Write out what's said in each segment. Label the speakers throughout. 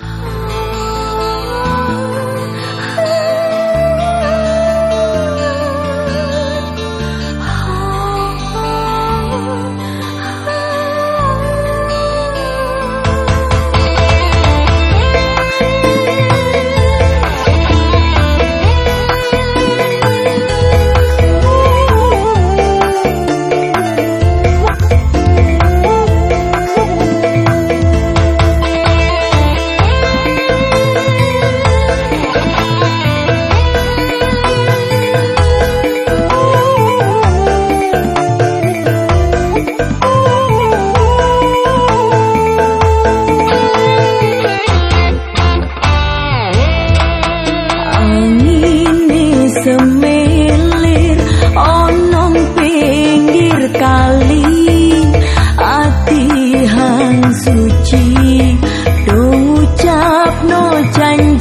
Speaker 1: Oh. ati no janji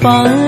Speaker 1: 放